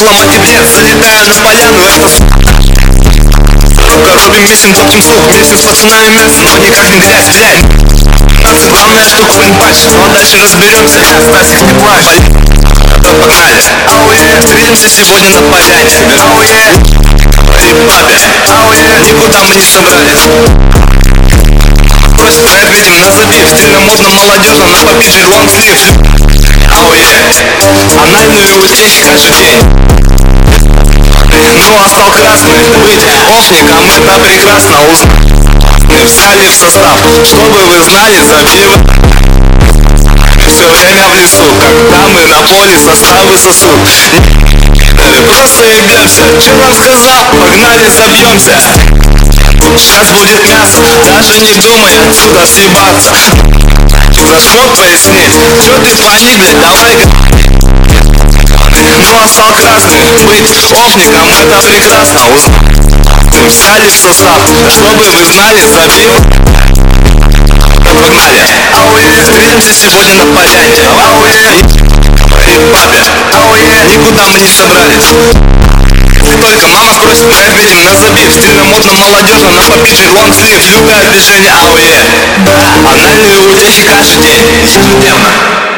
Ломать тебе, залетаю на поляну, месяц, топчем сук, месяц пацанами мясо, но никак не блядь Главное, что хуй патч, ну а дальше разберемся, Стасик не плачь Да погнали, ауе, встретимся сегодня на поляне. Ауе, ребята, ауе, никуда мы не собрались. Просит проект, видим на Стильно, модно, молодежно, на попиджи лонгслив Ауе, анальную утечь каждый день а стал красный быть офником это прекрасно узнать Встали в состав, чтобы вы знали, забив все время в лесу, когда мы на поле составы сосуд Просто ебемся, че вам сказал, погнали забьемся. Сейчас будет мясо, даже не думай отсюда съебаться. За смог пояснить, ты звони, блядь, давай стал красный, быть офником это прекрасно Встали в состав, чтобы вы знали, забил. Погнали, ауе, сегодня на Ауе, ребята, ауе, никуда мы не собрались только мама сбросит проект, видим на забив Стильно, модно, молодежно, на попиджи, лонгслив Любое движение, ауе Да, анальные утечки каждый день, ежедневно